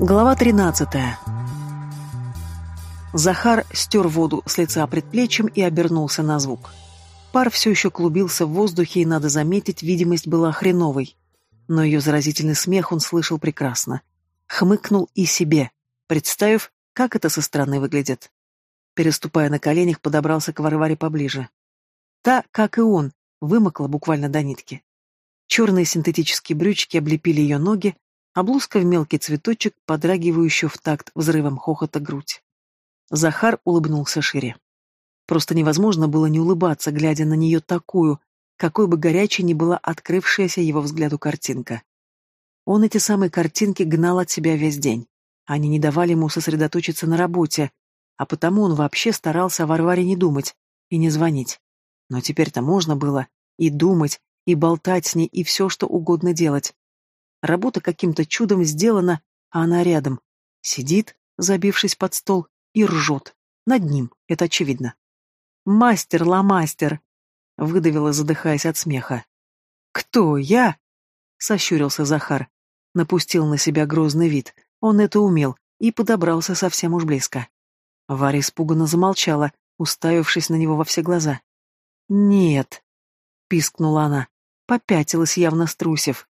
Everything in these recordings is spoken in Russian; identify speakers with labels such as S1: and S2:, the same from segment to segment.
S1: Глава 13. Захар стер воду с лица предплечьем и обернулся на звук. Пар все еще клубился в воздухе, и, надо заметить, видимость была хреновой. Но ее заразительный смех он слышал прекрасно. Хмыкнул и себе, представив, как это со стороны выглядит. Переступая на коленях, подобрался к Варваре поближе. Та, как и он, вымокла буквально до нитки. Черные синтетические брючки облепили ее ноги, а блузка в мелкий цветочек, подрагивающую в такт взрывом хохота грудь. Захар улыбнулся шире. Просто невозможно было не улыбаться, глядя на нее такую, какой бы горячей ни была открывшаяся его взгляду картинка. Он эти самые картинки гнал от себя весь день. Они не давали ему сосредоточиться на работе, а потому он вообще старался о Варваре не думать и не звонить. Но теперь-то можно было и думать, и болтать с ней, и все, что угодно делать. Работа каким-то чудом сделана, а она рядом. Сидит, забившись под стол, и ржет. Над ним, это очевидно. «Мастер, ламастер!» — выдавила, задыхаясь от смеха. «Кто, я?» — сощурился Захар. Напустил на себя грозный вид. Он это умел и подобрался совсем уж близко. Варя испуганно замолчала, уставившись на него во все глаза. «Нет», — пискнула она, попятилась, явно струсив.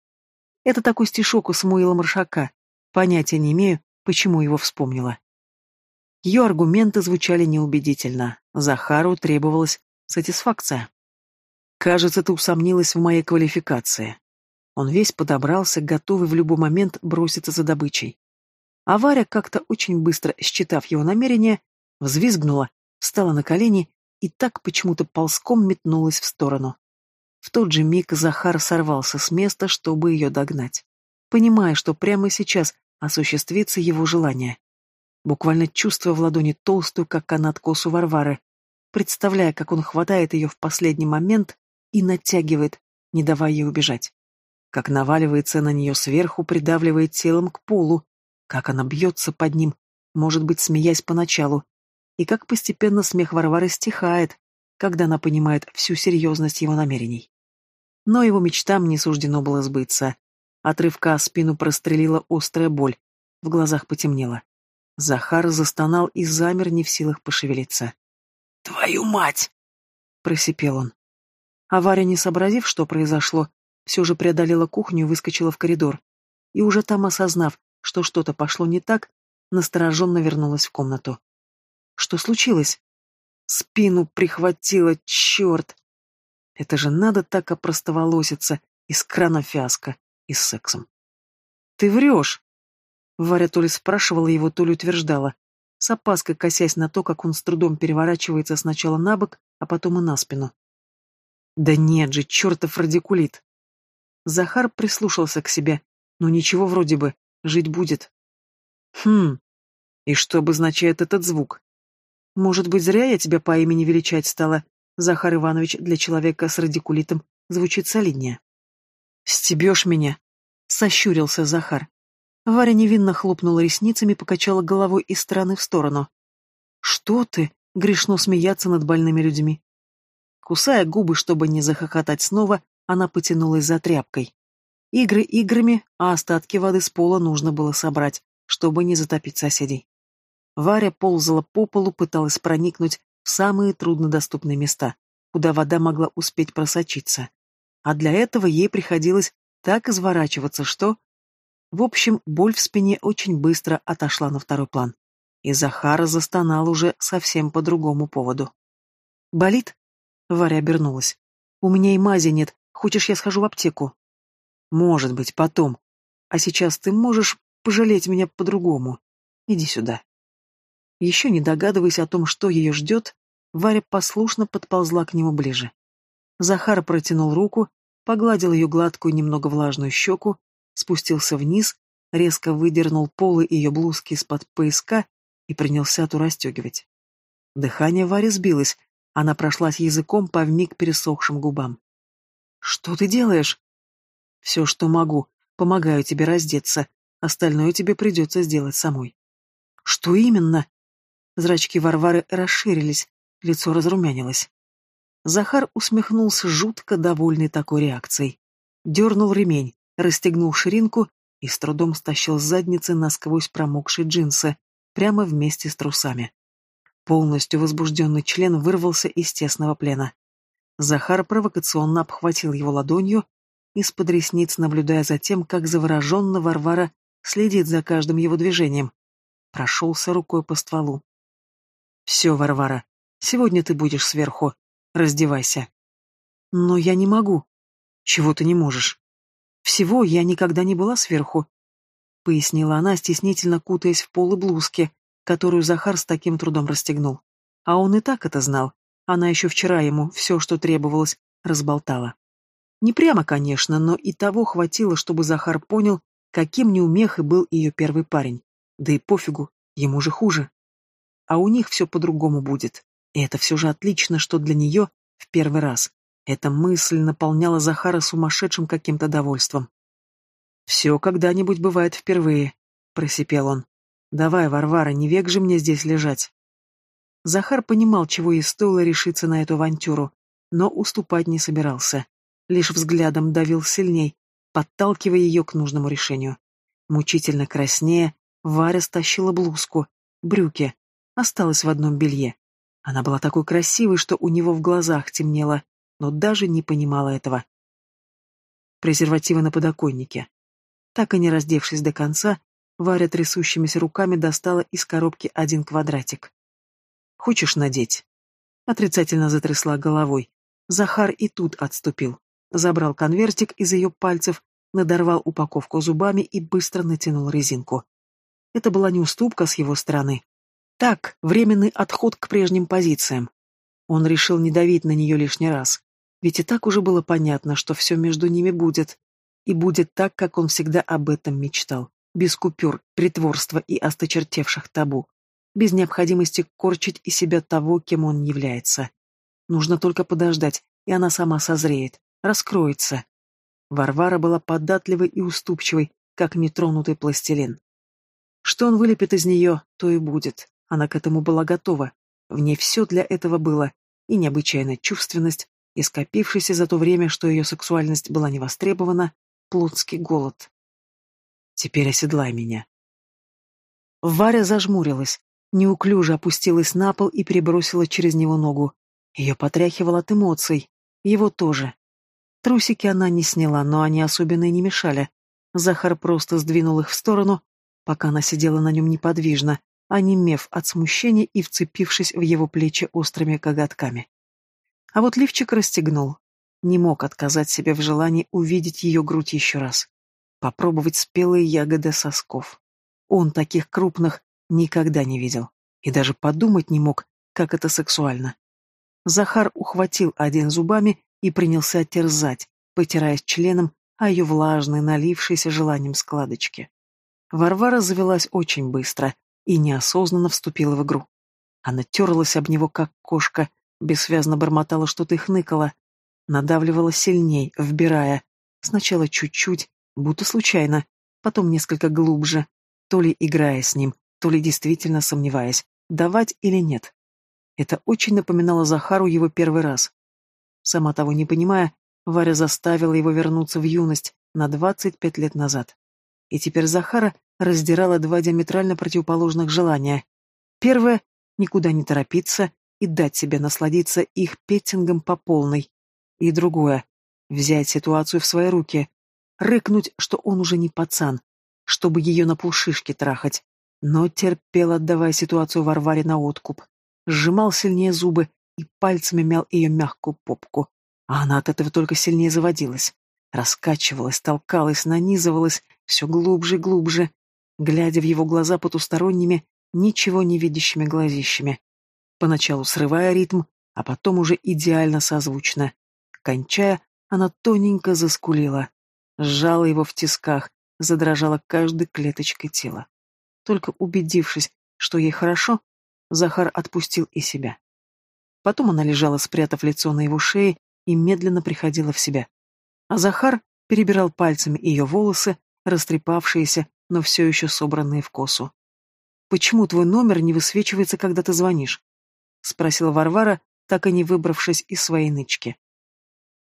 S1: «Это такой стишок у Самуила Маршака. Понятия не имею, почему его вспомнила». Ее аргументы звучали неубедительно. Захару требовалась сатисфакция. «Кажется, ты усомнилась в моей квалификации». Он весь подобрался, готовый в любой момент броситься за добычей. А как-то очень быстро считав его намерение, взвизгнула, встала на колени и так почему-то ползком метнулась в сторону. В тот же миг Захар сорвался с места, чтобы ее догнать, понимая, что прямо сейчас осуществится его желание. Буквально чувствуя в ладони толстую, как канат, косу Варвары, представляя, как он хватает ее в последний момент и натягивает, не давая ей убежать. Как наваливается на нее сверху, придавливает телом к полу, как она бьется под ним, может быть, смеясь поначалу, и как постепенно смех Варвары стихает, когда она понимает всю серьезность его намерений. Но его мечтам не суждено было сбыться. Отрывка спину прострелила острая боль, в глазах потемнело. Захар застонал и замер не в силах пошевелиться. «Твою мать!» — просипел он. А Варя, не сообразив, что произошло, все же преодолела кухню и выскочила в коридор. И уже там, осознав, что что-то пошло не так, настороженно вернулась в комнату. «Что случилось?» «Спину прихватило, черт!» Это же надо так опростоволоситься, из крана фиаско, и с сексом. «Ты врешь!» Варя то ли спрашивала его, то ли утверждала, с опаской косясь на то, как он с трудом переворачивается сначала на бок, а потом и на спину. «Да нет же, чертов радикулит!» Захар прислушался к себе, но ничего вроде бы, жить будет. «Хм, и что обозначает этот звук? Может быть, зря я тебя по имени величать стала? Захар Иванович для человека с радикулитом звучит солиднее». «Стебешь меня?» — сощурился Захар. Варя невинно хлопнула ресницами, покачала головой из стороны в сторону. «Что ты?» — грешно смеяться над больными людьми. Кусая губы, чтобы не захохотать снова, она потянулась за тряпкой. Игры играми, а остатки воды с пола нужно было собрать, чтобы не затопить соседей. Варя ползала по полу, пыталась проникнуть в самые труднодоступные места, куда вода могла успеть просочиться. А для этого ей приходилось так изворачиваться, что в общем, боль в спине очень быстро отошла на второй план. И Захара застонал уже совсем по другому поводу. «Болит?» Варя обернулась. «У меня и мази нет. Хочешь, я схожу в аптеку?» «Может быть, потом. А сейчас ты можешь пожалеть меня по-другому. Иди сюда». Еще не догадываясь о том, что ее ждет, Варя послушно подползла к нему ближе. Захар протянул руку, погладил ее гладкую, немного влажную щеку, спустился вниз, резко выдернул полы ее блузки из-под пояска и принялся ту расстегивать. Дыхание Вари сбилось, она прошлась языком по вмиг пересохшим губам. «Что ты делаешь?» «Все, что могу. Помогаю тебе раздеться. Остальное тебе придется сделать самой». «Что именно?» Зрачки Варвары расширились, лицо разрумянилось. Захар усмехнулся, жутко довольный такой реакцией. Дернул ремень, расстегнул ширинку и с трудом стащил с задницы насквозь промокшие джинсы, прямо вместе с трусами. Полностью возбужденный член вырвался из тесного плена. Захар провокационно обхватил его ладонью, из-под ресниц наблюдая за тем, как завороженно Варвара следит за каждым его движением. Прошелся рукой по стволу. «Все, Варвара, сегодня ты будешь сверху. Раздевайся». «Но я не могу». «Чего ты не можешь?» «Всего я никогда не была сверху», — пояснила она, стеснительно кутаясь в полы блузки, которую Захар с таким трудом расстегнул. А он и так это знал. Она еще вчера ему все, что требовалось, разболтала. Не прямо, конечно, но и того хватило, чтобы Захар понял, каким неумехой был ее первый парень. Да и пофигу, ему же хуже. А у них все по-другому будет. И это все же отлично, что для нее в первый раз. Эта мысль наполняла Захара сумасшедшим каким-то довольством. «Все когда-нибудь бывает впервые», — просипел он. «Давай, Варвара, не век же мне здесь лежать». Захар понимал, чего ей стоило решиться на эту авантюру, но уступать не собирался. Лишь взглядом давил сильней, подталкивая ее к нужному решению. Мучительно краснея, Варя стащила блузку, брюки, осталась в одном белье. Она была такой красивой, что у него в глазах темнело, но даже не понимала этого. Презервативы на подоконнике. Так и не раздевшись до конца, Варя трясущимися руками достала из коробки один квадратик. «Хочешь надеть?» Отрицательно затрясла головой. Захар и тут отступил. Забрал конвертик из ее пальцев, надорвал упаковку зубами и быстро натянул резинку. Это была не уступка с его стороны. Так, временный отход к прежним позициям. Он решил не давить на нее лишний раз. Ведь и так уже было понятно, что все между ними будет. И будет так, как он всегда об этом мечтал. Без купюр, притворства и осточертевших табу. Без необходимости корчить из себя того, кем он является. Нужно только подождать, и она сама созреет, раскроется. Варвара была податливой и уступчивой, как нетронутый пластилин. Что он вылепит из нее, то и будет. Она к этому была готова. В ней все для этого было. И необычайная чувственность, и скопившийся за то время, что ее сексуальность была не востребована, плотский голод. Теперь оседлай меня. Варя зажмурилась, неуклюже опустилась на пол и перебросила через него ногу. Ее потряхивало от эмоций. Его тоже. Трусики она не сняла, но они особенно и не мешали. Захар просто сдвинул их в сторону, пока она сидела на нем неподвижно, онемев от смущения и вцепившись в его плечи острыми коготками. А вот лифчик расстегнул. Не мог отказать себе в желании увидеть ее грудь еще раз попробовать спелые ягоды сосков. Он таких крупных никогда не видел и даже подумать не мог, как это сексуально. Захар ухватил один зубами и принялся терзать, потираясь членом о ее влажной, налившейся желанием складочки. Варвара завелась очень быстро и неосознанно вступила в игру. Она терлась об него, как кошка, бессвязно бормотала что-то и хныкала, надавливала сильней, вбирая, сначала чуть-чуть, будто случайно, потом несколько глубже, то ли играя с ним, то ли действительно сомневаясь, давать или нет. Это очень напоминало Захару его первый раз. Сама того не понимая, Варя заставила его вернуться в юность на 25 лет назад. И теперь Захара раздирала два диаметрально противоположных желания. Первое — никуда не торопиться и дать себе насладиться их петтингом по полной. И другое — взять ситуацию в свои руки, рыкнуть, что он уже не пацан, чтобы ее на пушишке трахать, но терпел, отдавая ситуацию Варваре на откуп, сжимал сильнее зубы и пальцами мял ее мягкую попку, а она от этого только сильнее заводилась, раскачивалась, толкалась, нанизывалась все глубже и глубже, глядя в его глаза потусторонними, ничего не видящими глазищами, поначалу срывая ритм, а потом уже идеально созвучно. Кончая, она тоненько заскулила сжала его в тисках, задрожала каждой клеточкой тела. Только убедившись, что ей хорошо, Захар отпустил и себя. Потом она лежала, спрятав лицо на его шее, и медленно приходила в себя. А Захар перебирал пальцами ее волосы, растрепавшиеся, но все еще собранные в косу. «Почему твой номер не высвечивается, когда ты звонишь?» — спросила Варвара, так и не выбравшись из своей нычки.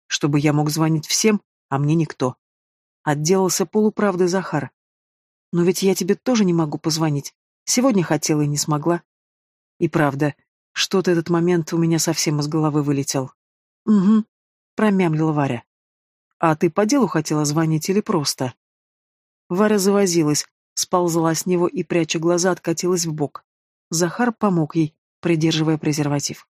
S1: «Чтобы я мог звонить всем, а мне никто», Отделался полуправдой Захар, Но ведь я тебе тоже не могу позвонить. Сегодня хотела и не смогла. И правда, что-то этот момент у меня совсем из головы вылетел. Угу, промямлила Варя. А ты по делу хотела звонить или просто? Варя завозилась, сползла с него и, пряча глаза, откатилась в бок. Захар помог ей, придерживая презерватив.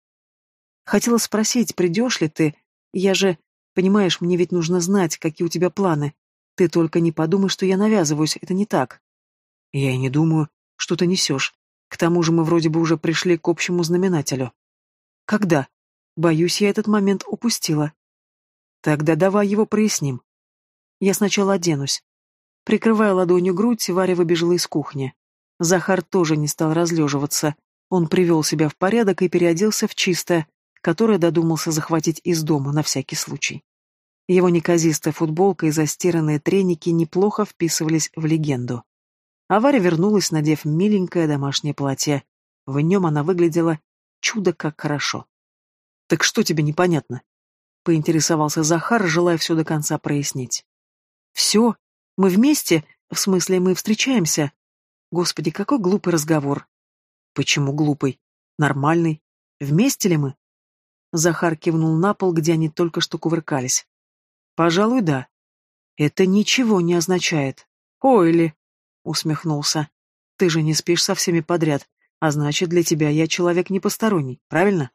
S1: Хотела спросить, придешь ли ты? Я же... Понимаешь, мне ведь нужно знать, какие у тебя планы. Ты только не подумай, что я навязываюсь, это не так. Я и не думаю, что ты несешь. К тому же мы вроде бы уже пришли к общему знаменателю. Когда? Боюсь, я этот момент упустила. Тогда давай его проясним. Я сначала оденусь. Прикрывая ладонью грудь, Варя выбежала из кухни. Захар тоже не стал разлеживаться. Он привел себя в порядок и переоделся в чистое, которое додумался захватить из дома на всякий случай. Его неказистая футболка и застиранные треники неплохо вписывались в легенду. А Варя вернулась, надев миленькое домашнее платье. В нем она выглядела чудо как хорошо. «Так что тебе непонятно?» — поинтересовался Захар, желая все до конца прояснить. «Все? Мы вместе? В смысле, мы встречаемся?» Господи, какой глупый разговор. «Почему глупый? Нормальный. Вместе ли мы?» Захар кивнул на пол, где они только что кувыркались. «Пожалуй, да». «Это ничего не означает». «Ой ли», — усмехнулся. «Ты же не спишь со всеми подряд, а значит, для тебя я человек не посторонний, правильно?»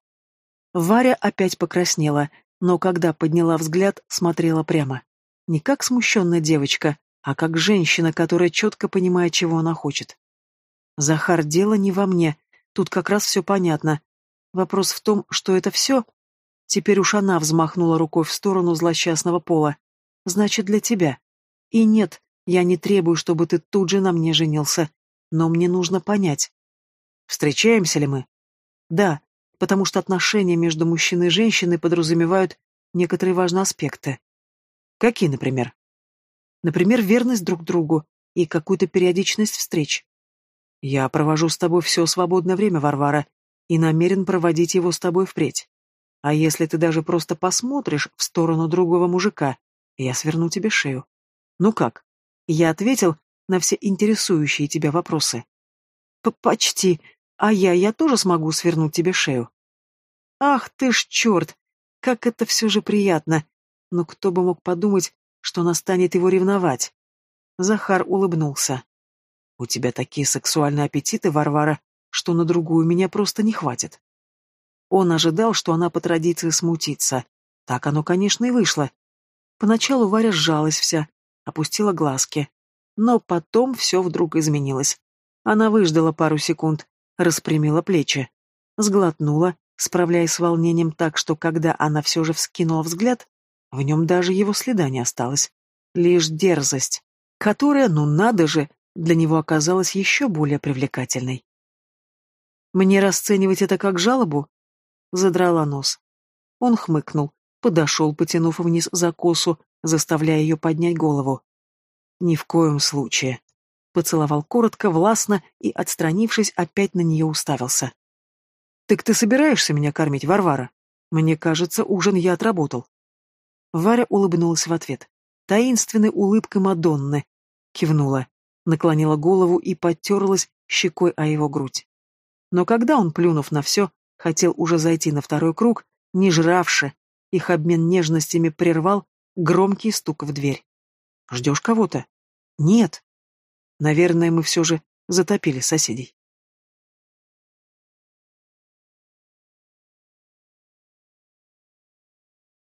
S1: Варя опять покраснела, но когда подняла взгляд, смотрела прямо. Не как смущенная девочка, а как женщина, которая четко понимает, чего она хочет. «Захар, дело не во мне. Тут как раз все понятно. Вопрос в том, что это все? Теперь уж она взмахнула рукой в сторону злосчастного пола. Значит, для тебя. И нет, я не требую, чтобы ты тут же на мне женился. Но мне нужно понять. Встречаемся ли мы? Да, потому что отношения между мужчиной и женщиной подразумевают некоторые важные аспекты. Какие, например? Например, верность друг другу и какую-то периодичность встреч. Я провожу с тобой все свободное время, Варвара, и намерен проводить его с тобой впредь. А если ты даже просто посмотришь в сторону другого мужика, я сверну тебе шею. Ну как? Я ответил на все интересующие тебя вопросы. П Почти. А я, я тоже смогу свернуть тебе шею. Ах ты ж черт! Как это все же приятно! Но кто бы мог подумать, что она станет его ревновать? Захар улыбнулся. У тебя такие сексуальные аппетиты, Варвара, что на другую меня просто не хватит. Он ожидал, что она по традиции смутится. Так оно, конечно, и вышло. Поначалу Варя сжалась вся, опустила глазки. Но потом все вдруг изменилось. Она выждала пару секунд, распрямила плечи, сглотнула, справляясь с волнением так, что когда она все же вскинула взгляд, в нем даже его следа не осталось. Лишь дерзость, которая, ну надо же, для него оказалась еще более привлекательной. Мне расценивать это как жалобу? Задрала нос. Он хмыкнул, подошел, потянув вниз за косу, заставляя ее поднять голову. Ни в коем случае. Поцеловал коротко, властно и, отстранившись, опять на нее уставился. «Так ты собираешься меня кормить, Варвара? Мне кажется, ужин я отработал». Варя улыбнулась в ответ. Таинственной улыбкой Мадонны. Кивнула, наклонила голову и потерлась щекой о его грудь. Но когда он, плюнув на все, хотел уже зайти на второй круг, не жравши, их обмен нежностями прервал громкий стук в дверь. «Ждешь кого-то?» «Нет». «Наверное, мы все же затопили соседей».